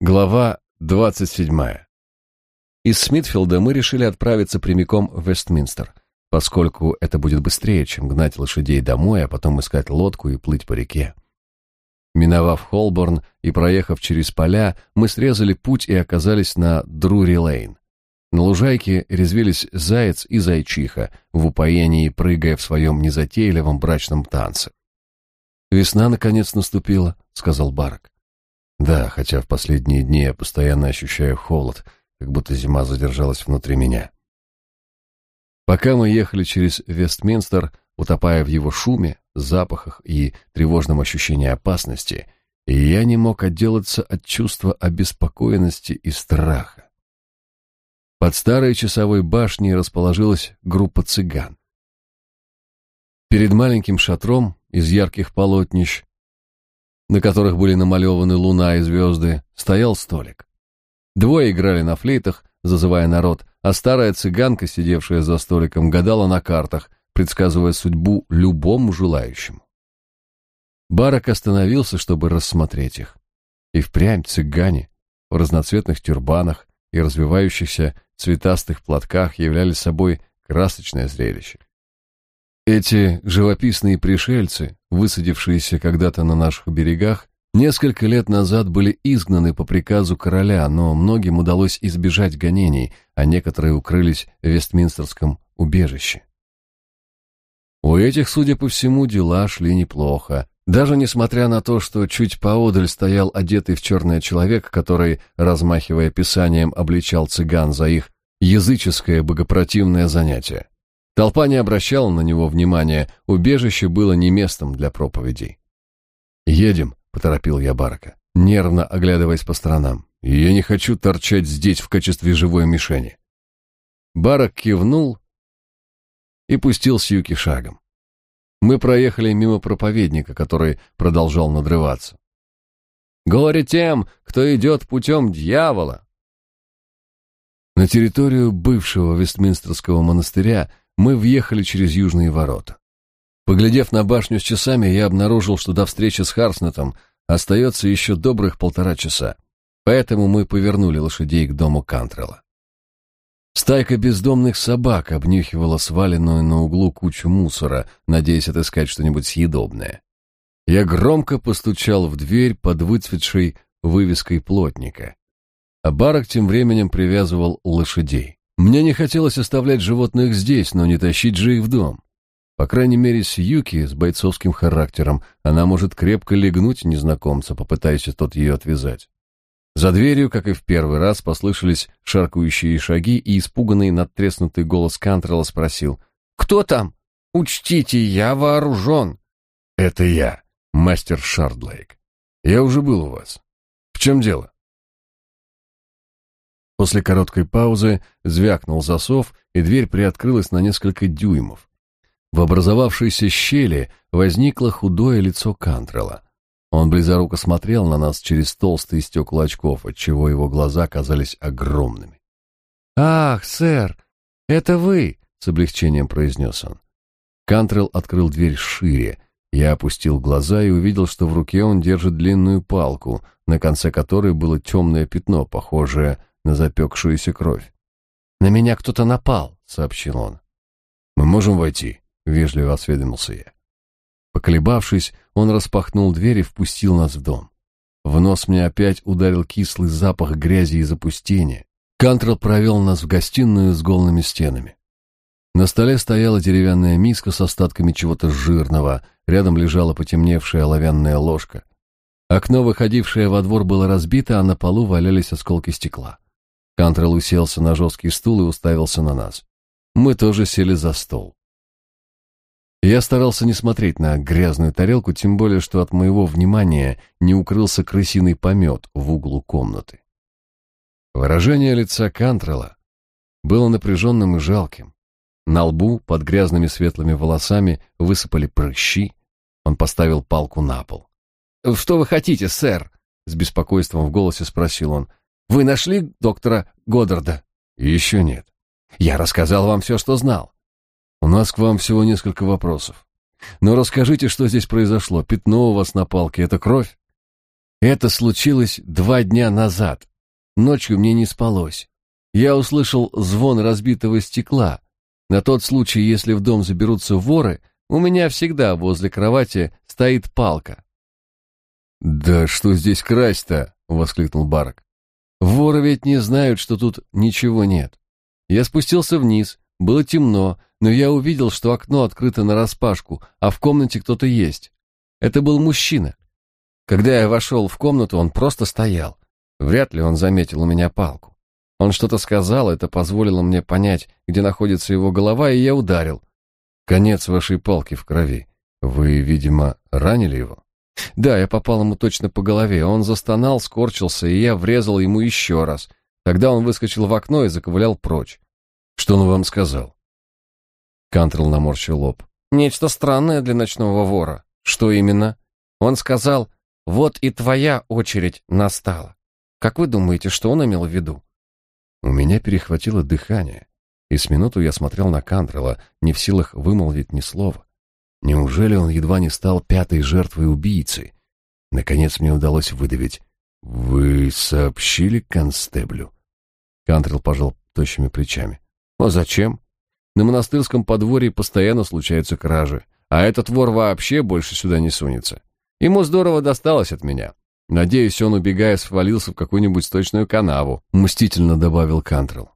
Глава 27. Из Смитфилда мы решили отправиться прямиком в Вестминстер, поскольку это будет быстрее, чем гнать лошадей домой, а потом искать лодку и плыть по реке. Миновав Холборн и проехав через поля, мы срезали путь и оказались на Друри-Лейн. На лужайке резвились заяц и зайчиха, в упоении прыгая в своем незатейливом брачном танце. «Весна, наконец, наступила», — сказал Барак. Да, хотя в последние дни я постоянно ощущаю холод, как будто зима задержалась внутри меня. Пока мы ехали через Вестминстер, утопая в его шуме, запахах и тревожном ощущении опасности, я не мог отделаться от чувства обеспокоенности и страха. Под старой часовой башней расположилась группа цыган. Перед маленьким шатром из ярких полотнищ на которых были намалеваны луна и звезды, стоял столик. Двое играли на флейтах, зазывая народ, а старая цыганка, сидевшая за столиком, гадала на картах, предсказывая судьбу любому желающему. Барак остановился, чтобы рассмотреть их. И впрямь цыгане в разноцветных тюрбанах и развивающихся цветастых платках являли собой красочное зрелище. Эти живописные пришельцы, высадившиеся когда-то на наших берегах, несколько лет назад были изгнаны по приказу короля, но многим удалось избежать гонений, а некоторые укрылись в Вестминстерском убежище. У этих, судя по всему, дела шли неплохо. Даже несмотря на то, что чуть поодаль стоял одетый в черное человек, который, размахивая писанием, обличал цыган за их языческое богопротивное занятие. Толпа не обращала на него внимания, убежище было не местом для проповедей. «Едем», — поторопил я Барака, нервно оглядываясь по сторонам. «Я не хочу торчать здесь в качестве живой мишени». Барак кивнул и пустил Сьюки шагом. Мы проехали мимо проповедника, который продолжал надрываться. «Горе тем, кто идет путем дьявола!» На территорию бывшего Вестминстерского монастыря мы въехали через южные ворота. Поглядев на башню с часами, я обнаружил, что до встречи с Харснетом остается еще добрых полтора часа, поэтому мы повернули лошадей к дому Кантрелла. Стайка бездомных собак обнюхивала сваленную на углу кучу мусора, надеясь отыскать что-нибудь съедобное. Я громко постучал в дверь под выцветшей вывеской плотника. А Барак тем временем привязывал лошадей. Мне не хотелось оставлять животных здесь, но не тащить же их в дом. По крайней мере, с Юки, с бойцовским характером, она может крепко легнуть незнакомца, попытаясь тот ее отвязать. За дверью, как и в первый раз, послышались шаркающие шаги, и испуганный надтреснутый голос Кантрелла спросил «Кто там? Учтите, я вооружен!» «Это я, мастер Шардлейк. Я уже был у вас. В чем дело?» После короткой паузы звякнул засов, и дверь приоткрылась на несколько дюймов. В образовавшейся щели возникло худое лицо Кантрела. Он близоруко смотрел на нас через толстые стекла очков, отчего его глаза казались огромными. «Ах, сэр, это вы!» — с облегчением произнес он. Кантрел открыл дверь шире. Я опустил глаза и увидел, что в руке он держит длинную палку, на конце которой было темное пятно, похожее на запекшуюся кровь. «На меня кто-то напал», — сообщил он. «Мы можем войти», — вежливо осведомился я. Поколебавшись, он распахнул дверь и впустил нас в дом. В нос мне опять ударил кислый запах грязи и запустения. Кантрел провел нас в гостиную с голыми стенами. На столе стояла деревянная миска с остатками чего-то жирного, рядом лежала потемневшая оловянная ложка. Окно, выходившее во двор, было разбито, а на полу валялись осколки стекла. Кантрел уселся на жесткий стул и уставился на нас. Мы тоже сели за стол. Я старался не смотреть на грязную тарелку, тем более, что от моего внимания не укрылся крысиный помет в углу комнаты. Выражение лица Кантрела было напряженным и жалким. На лбу, под грязными светлыми волосами, высыпали прыщи. Он поставил палку на пол. «Что вы хотите, сэр?» — с беспокойством в голосе спросил он. Вы нашли доктора Годдарда? Еще нет. Я рассказал вам все, что знал. У нас к вам всего несколько вопросов. Но расскажите, что здесь произошло. Пятно у вас на палке — это кровь? Это случилось два дня назад. Ночью мне не спалось. Я услышал звон разбитого стекла. На тот случай, если в дом заберутся воры, у меня всегда возле кровати стоит палка. «Да что здесь красть-то?» — воскликнул Барак. «Воры ведь не знают, что тут ничего нет. Я спустился вниз, было темно, но я увидел, что окно открыто нараспашку, а в комнате кто-то есть. Это был мужчина. Когда я вошел в комнату, он просто стоял. Вряд ли он заметил у меня палку. Он что-то сказал, это позволило мне понять, где находится его голова, и я ударил. Конец вашей палки в крови. Вы, видимо, ранили его? Да, я попал ему точно по голове. Он застонал, скорчился, и я врезал ему еще раз. Тогда он выскочил в окно и заковылял прочь. Что он вам сказал? Кантрелл наморщил лоб. Нечто странное для ночного вора. Что именно? Он сказал, вот и твоя очередь настала. Как вы думаете, что он имел в виду? У меня перехватило дыхание, и с минуту я смотрел на Кантрела, не в силах вымолвить ни слова. Неужели он едва не стал пятой жертвой убийцы? Наконец мне удалось выдавить. «Вы сообщили констеблю?» Кантрел пожал тощими плечами. «А зачем? На монастырском подворье постоянно случаются кражи, а этот вор вообще больше сюда не сунется. Ему здорово досталось от меня. Надеюсь, он, убегая, свалился в какую-нибудь сточную канаву, мстительно добавил Кантрелл.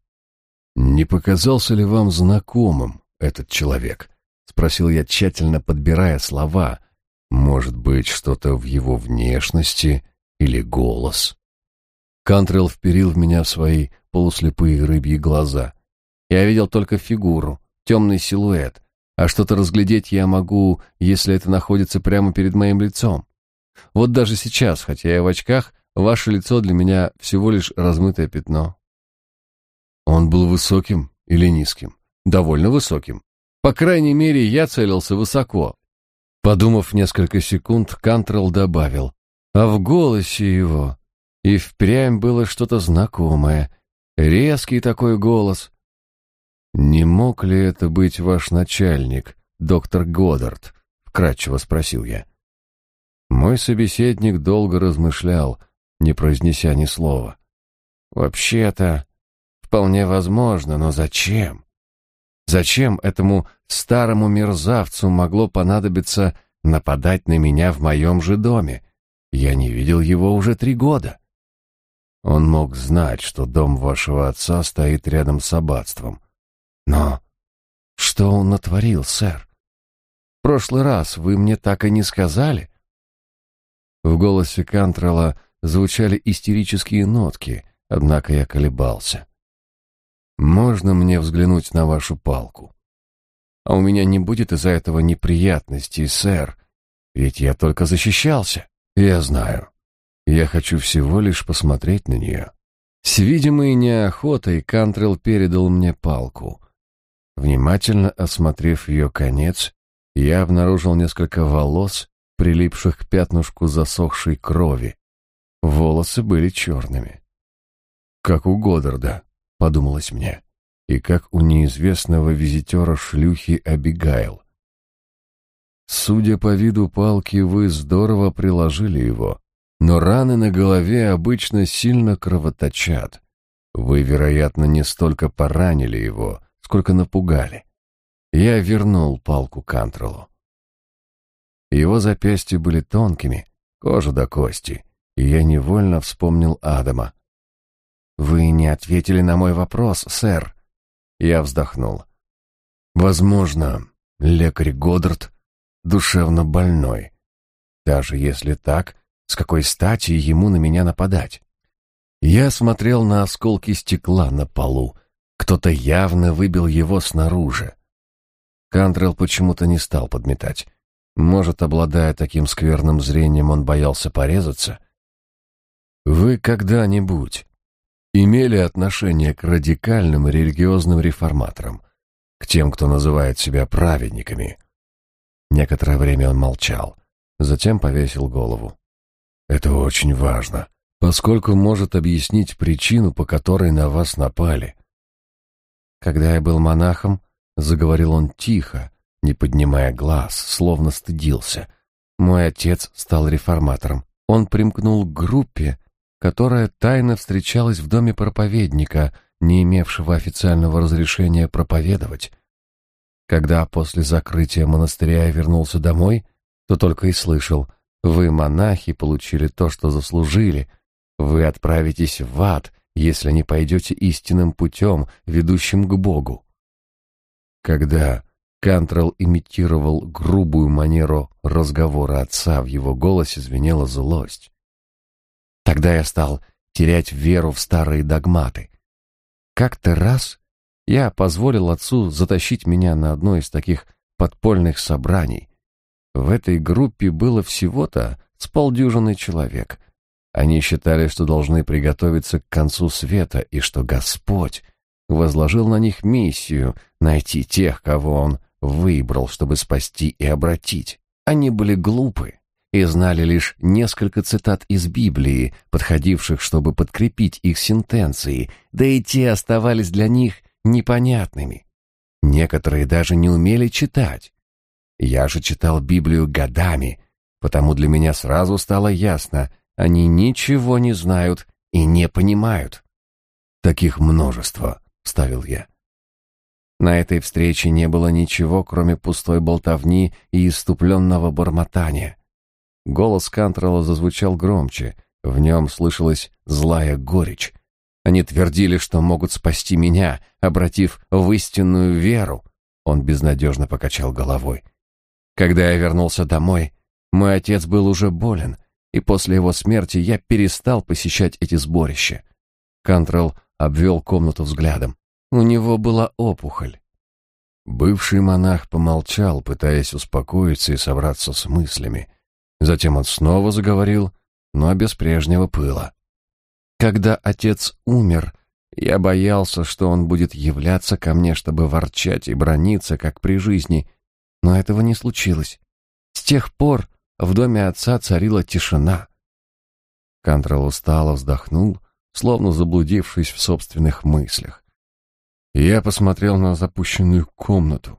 Не показался ли вам знакомым этот человек? Спросил я, тщательно подбирая слова. Может быть, что-то в его внешности или голос? Кантрелл вперил в меня свои полуслепые рыбьи глаза. Я видел только фигуру, темный силуэт, а что-то разглядеть я могу, если это находится прямо перед моим лицом. Вот даже сейчас, хотя я в очках, ваше лицо для меня всего лишь размытое пятно. Он был высоким или низким? Довольно высоким. По крайней мере, я целился высоко. Подумав несколько секунд, Кантрелл добавил, а в голосе его и впрямь было что-то знакомое. Резкий такой голос, «Не мог ли это быть ваш начальник, доктор Годдард?» — вкратчиво спросил я. Мой собеседник долго размышлял, не произнеся ни слова. «Вообще-то, вполне возможно, но зачем? Зачем этому старому мерзавцу могло понадобиться нападать на меня в моем же доме? Я не видел его уже три года». Он мог знать, что дом вашего отца стоит рядом с аббатством. Но что он натворил, сэр? В прошлый раз вы мне так и не сказали. В голосе Кантрела звучали истерические нотки, однако я колебался. Можно мне взглянуть на вашу палку? А у меня не будет из-за этого неприятностей, сэр, ведь я только защищался. Я знаю. Я хочу всего лишь посмотреть на нее. С видимой неохотой Кантрел передал мне палку. Внимательно осмотрев ее конец, я обнаружил несколько волос, прилипших к пятнышку засохшей крови. Волосы были черными. «Как у Годдарда», — подумалось мне, и как у неизвестного визитера шлюхи Абигайл. Судя по виду палки, вы здорово приложили его, но раны на голове обычно сильно кровоточат. Вы, вероятно, не столько поранили его, сколько напугали. Я вернул палку Кантрелу. Его запястья были тонкими, кожа до кости, и я невольно вспомнил Адама. «Вы не ответили на мой вопрос, сэр». Я вздохнул. «Возможно, лекарь Годдард душевно больной. Даже если так, с какой стати ему на меня нападать?» Я смотрел на осколки стекла на полу, кто-то явно выбил его снаружи. Кантрелл почему-то не стал подметать. Может, обладая таким скверным зрением, он боялся порезаться? Вы когда-нибудь имели отношение к радикальным религиозным реформаторам, к тем, кто называет себя праведниками? Некоторое время он молчал, затем повесил голову. Это очень важно, поскольку может объяснить причину, по которой на вас напали. Когда я был монахом, заговорил он тихо, не поднимая глаз, словно стыдился. Мой отец стал реформатором. он примкнул к группе, которая тайно встречалась в доме проповедника, не имевшего официального разрешения проповедовать. Когда после закрытия монастыря я вернулся домой, то только и слышал: "Вы, монахи, получили то, что заслужили. Вы отправитесь в ад, если не пойдете истинным путем, ведущим к Богу". Когда Кантрелл имитировал грубую манеру разговора отца, в его голосе звенела злость. Тогда я стал терять веру в старые догматы. Как-то раз я позволил отцу затащить меня на одно из таких подпольных собраний. В этой группе было всего-то с полдюжины человек. Они считали, что должны приготовиться к концу света и что Господь возложил на них миссию найти тех, кого Он выбрал, чтобы спасти и обратить. Они были глупы и знали лишь несколько цитат из Библии, подходивших, чтобы подкрепить их сентенции, да и те оставались для них непонятными. Некоторые даже не умели читать. Я же читал Библию годами, потому для меня сразу стало ясно, они ничего не знают и не понимают. Таких множество, ставил я. На этой встрече не было ничего, кроме пустой болтовни и иступленного бормотания. Голос Кантрелла зазвучал громче, в нем слышалась злая горечь. Они твердили, что могут спасти меня, обратив в истинную веру. Он безнадежно покачал головой. Когда я вернулся домой, мой отец был уже болен, и после его смерти я перестал посещать эти сборища. Кантрелл обвел комнату взглядом. У него была опухоль. Бывший монах помолчал, пытаясь успокоиться и собраться с мыслями. Затем он снова заговорил, но без прежнего пыла. Когда отец умер, я боялся, что он будет являться ко мне, чтобы ворчать и брониться, как при жизни, но этого не случилось. С тех пор в доме отца царила тишина. Кантрел устало вздохнул, словно заблудившись в собственных мыслях. Я посмотрел на запущенную комнату,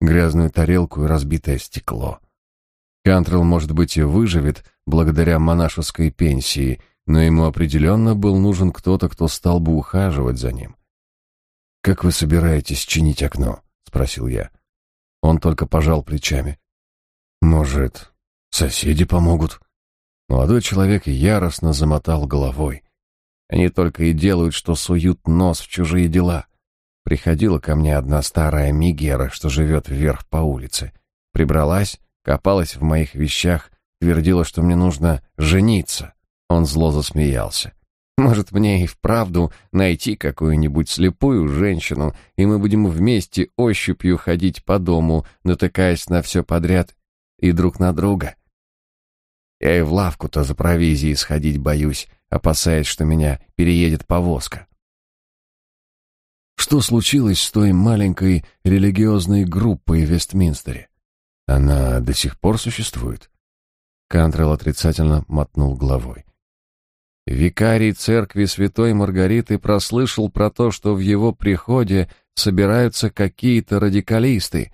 грязную тарелку и разбитое стекло. Кантрелл, может быть, и выживет благодаря монашеской пенсии, но ему определенно был нужен кто-то, кто стал бы ухаживать за ним. «Как вы собираетесь чинить окно?» — спросил я. Он только пожал плечами. «Может, соседи помогут?» Молодой человек яростно замотал головой. «Они только и делают, что суют нос в чужие дела. Приходила ко мне одна старая мигера, что живет вверх по улице. Прибралась, копалась в моих вещах, твердила, что мне нужно жениться. Он зло засмеялся. Может, мне и вправду найти какую-нибудь слепую женщину, и мы будем вместе ощупью ходить по дому, натыкаясь на все подряд и друг на друга. Я и в лавку-то за провизией сходить боюсь, опасаясь, что меня переедет повозка. Что случилось с той маленькой религиозной группой в Вестминстере? Она до сих пор существует? Кантрелл отрицательно мотнул головой. Викарий церкви Святой Маргариты прослышал про то, что в его приходе собираются какие-то радикалисты.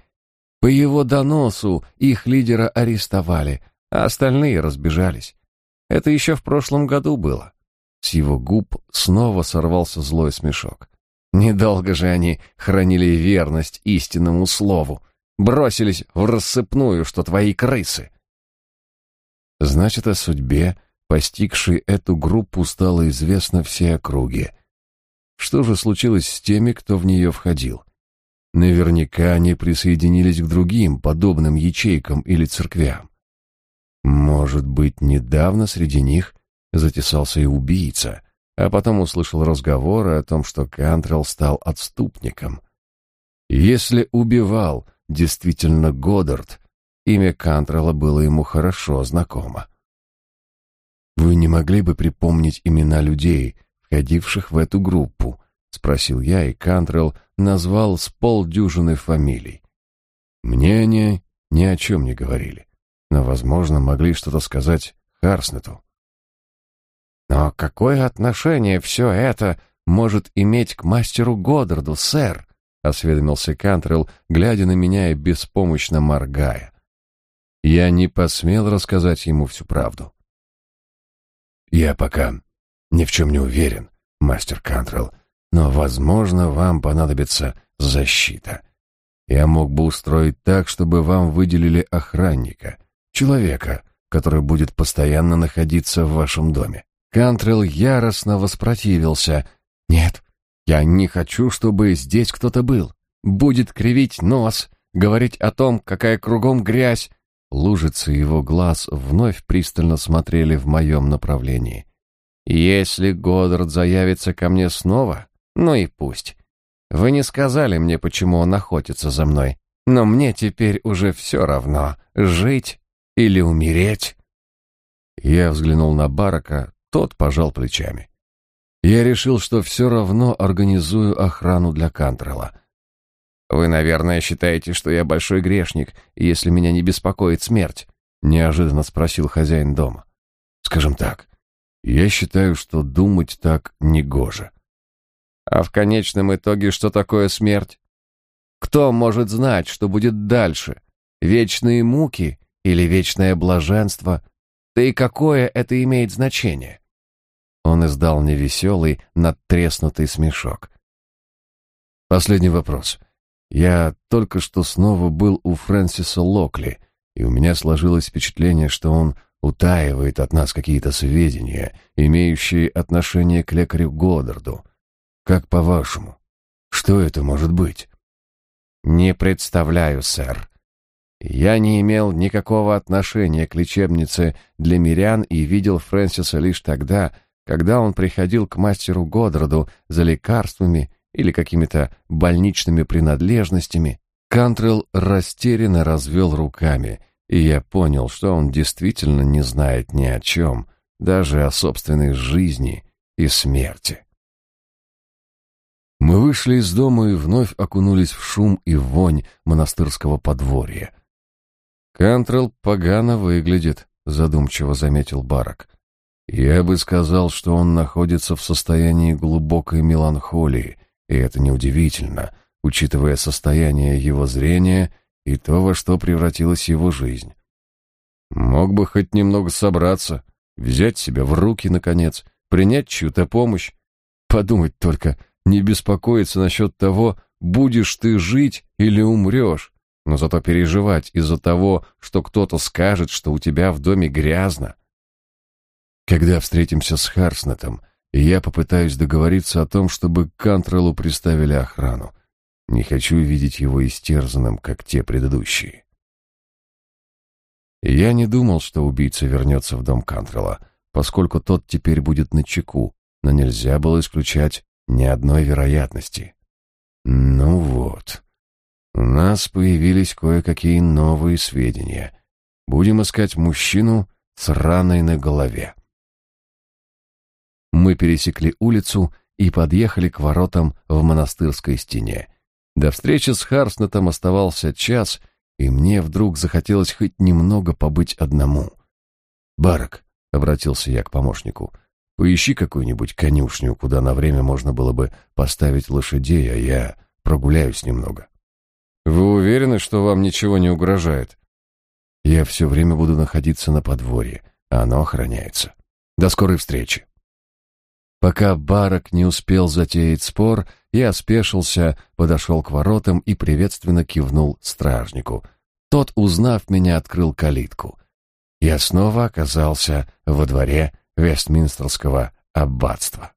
По его доносу их лидера арестовали, а остальные разбежались. Это еще в прошлом году было. С его губ снова сорвался злой смешок. Недолго же они хранили верность истинному слову, бросились в рассыпную, что твои крысы. Значит, о судьбе, постигшей эту группу, стало известно всей округе. Что же случилось с теми, кто в нее входил? Наверняка они присоединились к другим, подобным ячейкам или церквям. Может быть, недавно среди них затесался и убийца — а потом услышал разговоры о том, что Кантрелл стал отступником. Если убивал действительно Годдард, имя Кантрелла было ему хорошо знакомо. «Вы не могли бы припомнить имена людей, входивших в эту группу?» — спросил я, и Кантрелл назвал с полдюжины фамилий. Мне они ни о чем не говорили, но, возможно, могли что-то сказать Харснету. Но какое отношение все это может иметь к мастеру Годдарду, сэр? Осведомился Кантрелл, глядя на меня и беспомощно моргая. Я не посмел рассказать ему всю правду. Я пока ни в чем не уверен, мастер Кантрелл, но, возможно, вам понадобится защита. Я мог бы устроить так, чтобы вам выделили охранника, человека, который будет постоянно находиться в вашем доме. Кантрелл яростно воспротивился. «Нет, я не хочу, чтобы здесь кто-то был. Будет кривить нос, говорить о том, какая кругом грязь, Лужицы его глаз вновь пристально смотрели в моем направлении. «Если Годдард заявится ко мне снова, ну и пусть. Вы не сказали мне, почему он охотится за мной, но мне теперь уже все равно, жить или умереть». Я взглянул на Барака, тот пожал плечами. Я решил, что все равно организую охрану для Кантрела. Вы, наверное, считаете, что я большой грешник, если меня не беспокоит смерть, неожиданно спросил хозяин дома. Скажем так, я считаю, что думать так негоже. А в конечном итоге что такое смерть? Кто может знать, что будет дальше? Вечные муки или вечное блаженство? Да и какое это имеет значение? Он издал невеселый, надтреснутый смешок. Последний вопрос. Я только что снова был у Фрэнсиса Локли, и у меня сложилось впечатление, что он утаивает от нас какие-то сведения, имеющие отношение к лекарю Годдарду. Как по-вашему, что это может быть? Не представляю, сэр. Я не имел никакого отношения к лечебнице для мирян и видел Фрэнсиса лишь тогда, когда он приходил к мастеру Годдарду за лекарствами или какими-то больничными принадлежностями, Кантрелл растерянно развел руками, и я понял, что он действительно не знает ни о чем, даже о собственной жизни и смерти. Мы вышли из дома и вновь окунулись в шум и вонь монастырского подворья. «Кантрелл погано выглядит», — задумчиво заметил Барак. «Я бы сказал, что он находится в состоянии глубокой меланхолии, и это неудивительно, учитывая состояние его зрения и то, во что превратилась его жизнь. Мог бы хоть немного собраться, взять себя в руки, наконец, принять чью-то помощь. Подумать только, не беспокоиться насчет того, будешь ты жить или умрешь, но зато переживать из-за того, что кто-то скажет, что у тебя в доме грязно. Когда встретимся с Харснетом, я попытаюсь договориться о том, чтобы Кантреллу приставили охрану. Не хочу видеть его истерзанным, как те предыдущие. Я не думал, что убийца вернется в дом Кантрелла, поскольку тот теперь будет на чеку, но нельзя было исключать ни одной вероятности. Ну вот. У нас появились кое-какие новые сведения. Будем искать мужчину с раной на голове. Мы пересекли улицу и подъехали к воротам в монастырской стене. До встречи с Харснетом оставался час, и мне вдруг захотелось хоть немного побыть одному. «Барак», — обратился я к помощнику, — «поищи какую-нибудь конюшню, куда на время можно было бы поставить лошадей, а я прогуляюсь немного». «Вы уверены, что вам ничего не угрожает?» «Я все время буду находиться на подворье, а оно охраняется. До скорой встречи». Пока Барак не успел затеять спор, я спешился, подошел к воротам и приветственно кивнул стражнику. Тот, узнав меня, открыл калитку. Я снова оказался во дворе Вестминстерского аббатства.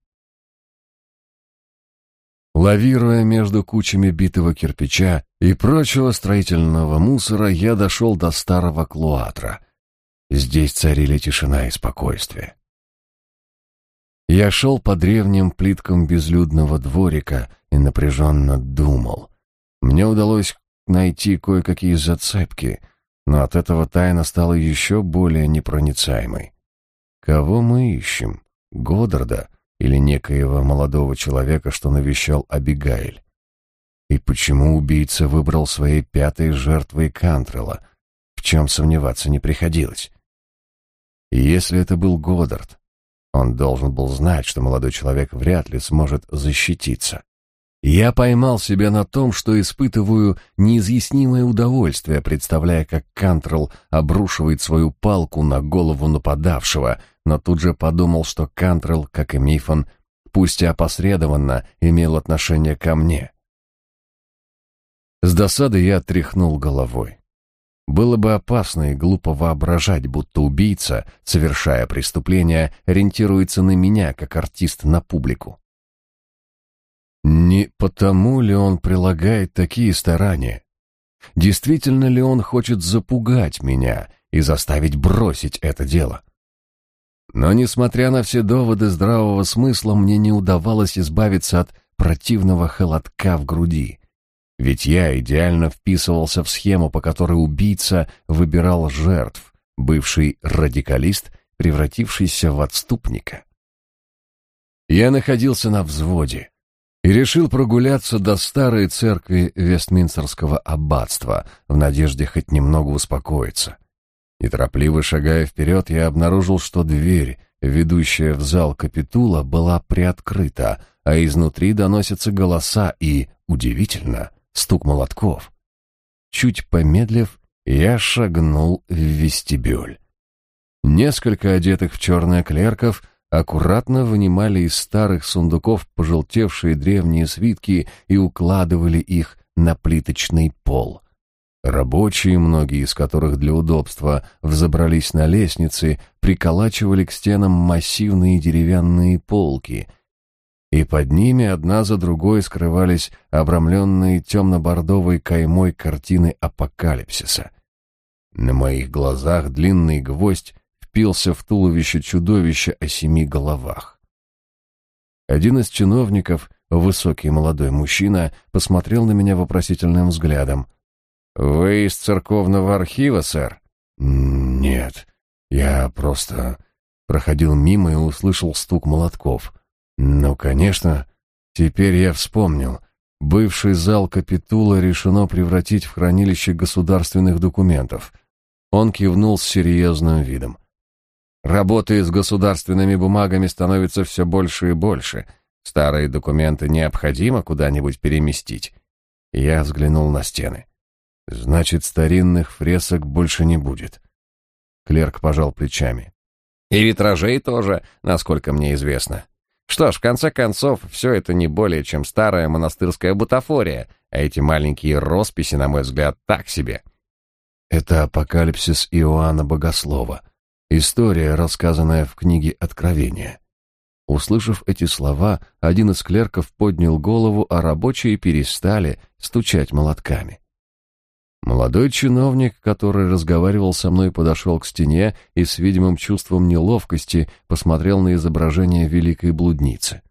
Лавируя между кучами битого кирпича и прочего строительного мусора, я дошел до старого клуатра. Здесь царили тишина и спокойствие. Я шел по древним плиткам безлюдного дворика и напряженно думал. Мне удалось найти кое-какие зацепки, но от этого тайна стала еще более непроницаемой. Кого мы ищем? Годдарда или некоего молодого человека, что навещал Абигайль? И почему убийца выбрал своей пятой жертвой Кантрела? В чем сомневаться не приходилось. И если это был Годдард, он должен был знать, что молодой человек вряд ли сможет защититься. Я поймал себя на том, что испытываю неизъяснимое удовольствие, представляя, как Кантрелл обрушивает свою палку на голову нападавшего, но тут же подумал, что Кантрелл, как и Мифон, пусть и опосредованно, имел отношение ко мне. С досады я тряхнул головой. Было бы опасно и глупо воображать, будто убийца, совершая преступление, ориентируется на меня, как артист на публику. Не потому ли он прилагает такие старания? Действительно ли он хочет запугать меня и заставить бросить это дело? Но, несмотря на все доводы здравого смысла, мне не удавалось избавиться от противного холодка в груди. Ведь я идеально вписывался в схему, по которой убийца выбирал жертв, бывший радикалист, превратившийся в отступника. Я находился на взводе и решил прогуляться до старой церкви Вестминстерского аббатства в надежде хоть немного успокоиться. Неторопливо шагая вперед, я обнаружил, что дверь, ведущая в зал капитула, была приоткрыта, а изнутри доносятся голоса и, удивительно, стук молотков. Чуть помедлив, я шагнул в вестибюль. Несколько одетых в черное клерков аккуратно вынимали из старых сундуков пожелтевшие древние свитки и укладывали их на плиточный пол. Рабочие, многие из которых для удобства взобрались на лестницы, приколачивали к стенам массивные деревянные полки, и под ними одна за другой скрывались обрамленные темно-бордовой каймой картины апокалипсиса. На моих глазах длинный гвоздь впился в туловище чудовища о семи головах. Один из чиновников, высокий молодой мужчина, посмотрел на меня вопросительным взглядом. «Вы из церковного архива, сэр?» «Нет, я просто...» Проходил мимо и услышал стук молотков. «Ну, конечно, теперь я вспомнил. Бывший зал капитула решено превратить в хранилище государственных документов». Он кивнул с серьезным видом. Работы с государственными бумагами становится все больше и больше. Старые документы необходимо куда-нибудь переместить. Я взглянул на стены. Значит, старинных фресок больше не будет. Клерк пожал плечами. И витражей тоже, насколько мне известно. Что ж, в конце концов, все это не более чем старая монастырская бутафория, а эти маленькие росписи, на мой взгляд, так себе. Это апокалипсис Иоанна Богослова — История, рассказанная в книге Откровения. Услышав эти слова, один из клерков поднял голову, а рабочие перестали стучать молотками. Молодой чиновник, который разговаривал со мной, подошел к стене и с видимым чувством неловкости посмотрел на изображение великой блудницы.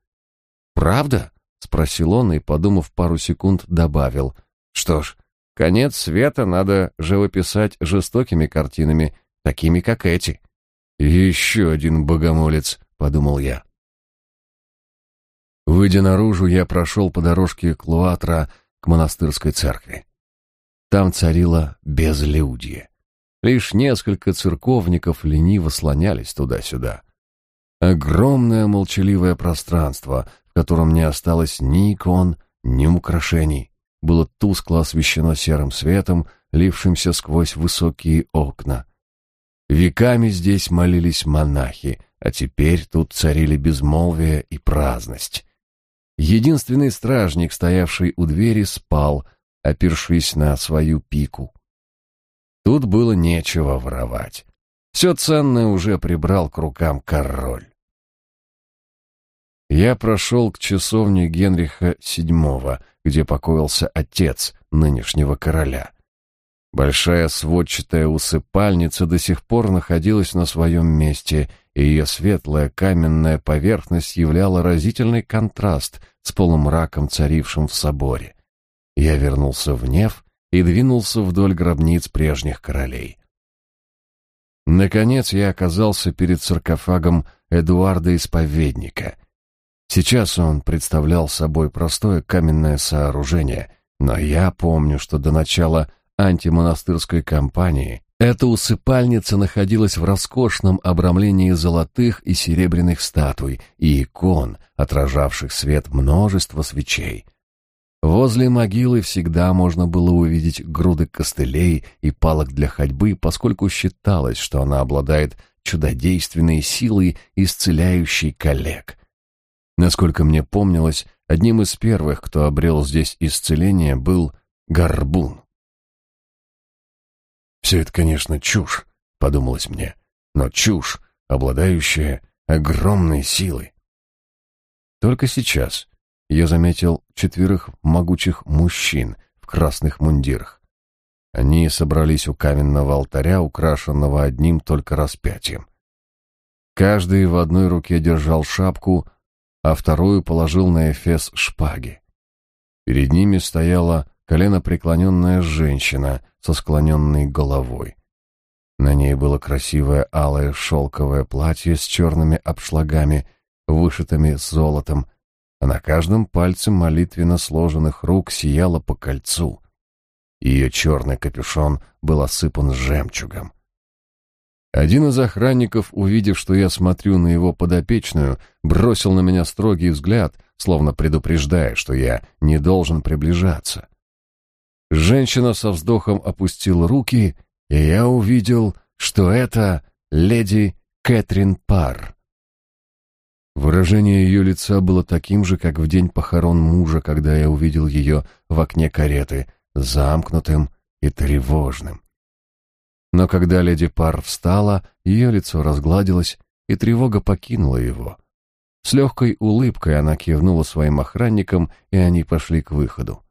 «Правда?» — спросил он и, подумав пару секунд, добавил. «Что ж, конец света надо живописать жестокими картинами, такими, как эти». «Еще один богомолец», — подумал я. Выйдя наружу, я прошел по дорожке Клуатра к монастырской церкви. Там царило безлюдье. Лишь несколько церковников лениво слонялись туда-сюда. Огромное молчаливое пространство, в котором не осталось ни икон, ни украшений, было тускло освещено серым светом, лившимся сквозь высокие окна. Веками здесь молились монахи, а теперь тут царили безмолвие и праздность. Единственный стражник, стоявший у двери, спал, опершись на свою пику. Тут было нечего воровать. Все ценное уже прибрал к рукам король. Я прошел к часовне Генриха VII, где покоился отец нынешнего короля. Большая сводчатая усыпальница до сих пор находилась на своем месте, и ее светлая каменная поверхность являла разительный контраст с полумраком, царившим в соборе. Я вернулся в Нев и двинулся вдоль гробниц прежних королей. Наконец я оказался перед саркофагом Эдуарда Исповедника. Сейчас он представлял собой простое каменное сооружение, но я помню, что до начала антимонастырской кампании эта усыпальница находилась в роскошном обрамлении золотых и серебряных статуй и икон, отражавших свет множества свечей. Возле могилы всегда можно было увидеть груды костылей и палок для ходьбы, поскольку считалось, что она обладает чудодейственной силой, исцеляющей коллег. Насколько мне помнилось, одним из первых, кто обрел здесь исцеление, был Горбун. «Все это, конечно, чушь», — подумалось мне, — «но чушь, обладающая огромной силой». Только сейчас я заметил четверых могучих мужчин в красных мундирах. Они собрались у каменного алтаря, украшенного одним только распятием. Каждый в одной руке держал шапку, а вторую положил на эфес шпаги. Перед ними стояла коленопреклоненная женщина со склоненной головой. На ней было красивое алое шелковое платье с черными обшлагами, вышитыми золотом, а на каждом пальце молитвенно сложенных рук сияло по кольцу. Ее черный капюшон был осыпан жемчугом. Один из охранников, увидев, что я смотрю на его подопечную, бросил на меня строгий взгляд, словно предупреждая, что я не должен приближаться. Женщина со вздохом опустила руки, и я увидел, что это леди Кэтрин Парр. Выражение ее лица было таким же, как в день похорон мужа, когда я увидел ее в окне кареты, замкнутым и тревожным. Но когда леди Пар встала, ее лицо разгладилось, и тревога покинула его. С легкой улыбкой она кивнула своим охранникам, и они пошли к выходу.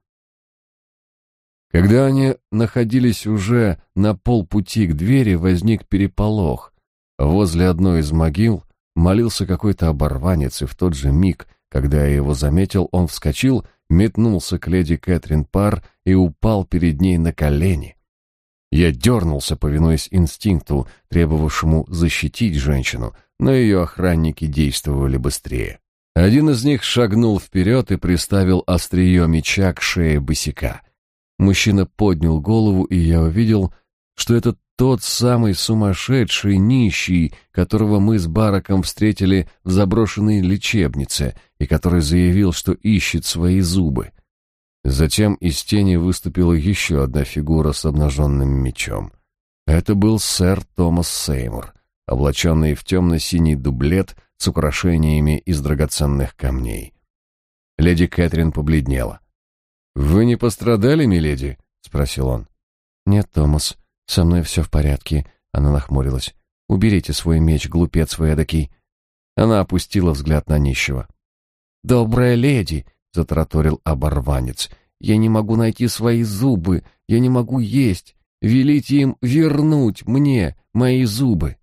Когда они находились уже на полпути к двери, возник переполох. Возле одной из могил молился какой-то оборванец, и в тот же миг, когда я его заметил, он вскочил, метнулся к леди Кэтрин Пар и упал перед ней на колени. Я дернулся, повинуясь инстинкту, требовавшему защитить женщину, но ее охранники действовали быстрее. Один из них шагнул вперед и приставил острие меча к шее босика. Мужчина поднял голову, и я увидел, что этот тот самый сумасшедший нищий, которого мы с Бараком встретили в заброшенной лечебнице и который заявил, что ищет свои зубы. Затем из тени выступила еще одна фигура с обнаженным мечом. Это был сэр Томас Сеймур, облаченный в темно-синий дублет с украшениями из драгоценных камней. Леди Кэтрин побледнела. «Вы не пострадали, миледи?» — спросил он. «Нет, Томас, «Со мной все в порядке», — она нахмурилась. «Уберите свой меч, глупец вы эдакий». Она опустила взгляд на нищего. «Добрая леди», — затраторил оборванец, — «я не могу найти свои зубы, я не могу есть. Велите им вернуть мне мои зубы».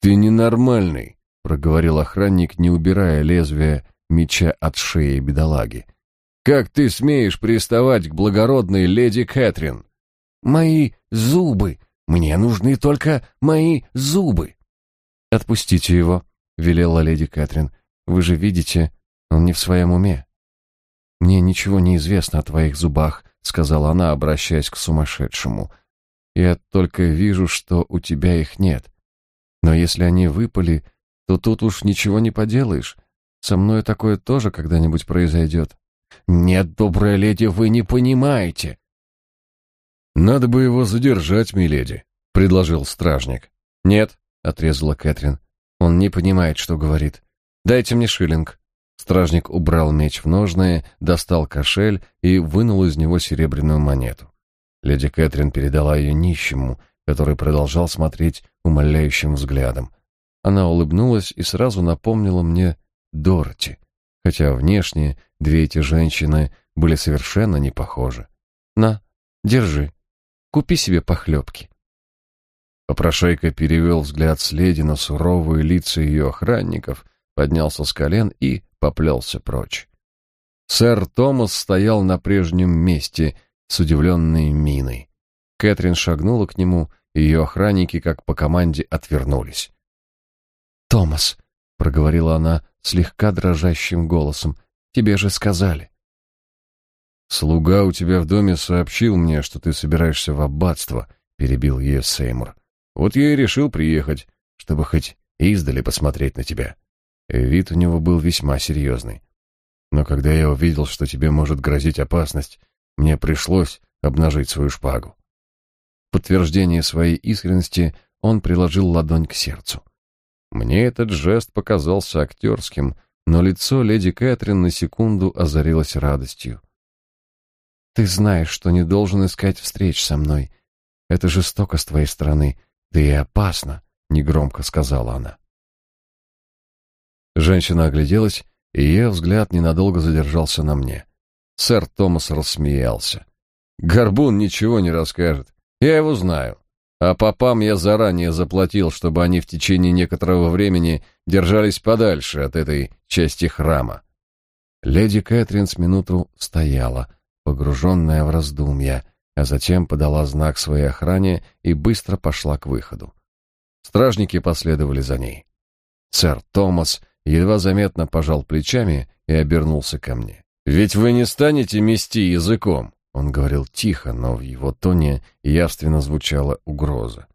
«Ты ненормальный», — проговорил охранник, не убирая лезвия меча от шеи бедолаги. «Как ты смеешь приставать к благородной леди Кэтрин?» Мои зубы! Мне нужны только мои зубы!» «Отпустите его», — велела леди Кэтрин. «Вы же видите, он не в своем уме». «Мне ничего не известно о твоих зубах», — сказала она, обращаясь к сумасшедшему. «Я только вижу, что у тебя их нет. Но если они выпали, то тут уж ничего не поделаешь. Со мной такое тоже когда-нибудь произойдет». «Нет, добрая леди, вы не понимаете. «Надо бы его задержать, миледи», — предложил стражник. «Нет», — отрезала Кэтрин. «Он не понимает, что говорит. Дайте мне шиллинг». Стражник убрал меч в ножные, достал кошель и вынул из него серебряную монету. Леди Кэтрин передала ее нищему, который продолжал смотреть умоляющим взглядом. Она улыбнулась и сразу напомнила мне Дороти, хотя внешне две эти женщины были совершенно не похожи. «На, держи», Купи себе похлебки. Попрошайка перевел взгляд с леди на суровые лица ее охранников, поднялся с колен и поплелся прочь. Сэр Томас стоял на прежнем месте с удивленной миной. Кэтрин шагнула к нему, и ее охранники, как по команде, отвернулись. «Томас», — проговорила она слегка дрожащим голосом, — «тебе же сказали». «Слуга у тебя в доме сообщил мне, что ты собираешься в аббатство», — перебил ее Сеймур. «Вот я и решил приехать, чтобы хоть издали посмотреть на тебя». Вид у него был весьма серьезный. Но когда я увидел, что тебе может грозить опасность, мне пришлось обнажить свою шпагу. В подтверждение своей искренности он приложил ладонь к сердцу. Мне этот жест показался актерским, но лицо леди Кэтрин на секунду озарилось радостью. «Ты знаешь, что не должен искать встреч со мной. Это жестоко с твоей стороны, да и опасно», — негромко сказала она. Женщина огляделась, и ее взгляд ненадолго задержался на мне. Сэр Томас рассмеялся. «Горбун ничего не расскажет. Я его знаю. А попам я заранее заплатил, чтобы они в течение некоторого времени держались подальше от этой части храма». Леди Кэтрин с минуту стояла, погруженная в раздумья, а затем подала знак своей охране и быстро пошла к выходу. Стражники последовали за ней. Сэр Томас едва заметно пожал плечами и обернулся ко мне. «Ведь вы не станете мести языком!» Он говорил тихо, но в его тоне явственно звучала угроза.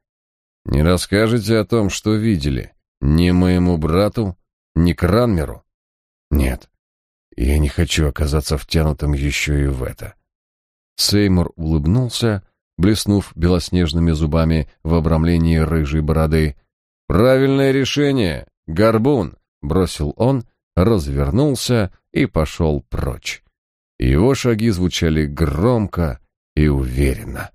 «Не расскажете о том, что видели? Ни моему брату, ни Кранмеру?» «Нет, я не хочу оказаться втянутым еще и в это». Сеймур улыбнулся, блеснув белоснежными зубами в обрамлении рыжей бороды. «Правильное решение, горбун!» бросил он, развернулся и пошел прочь. Его шаги звучали громко и уверенно.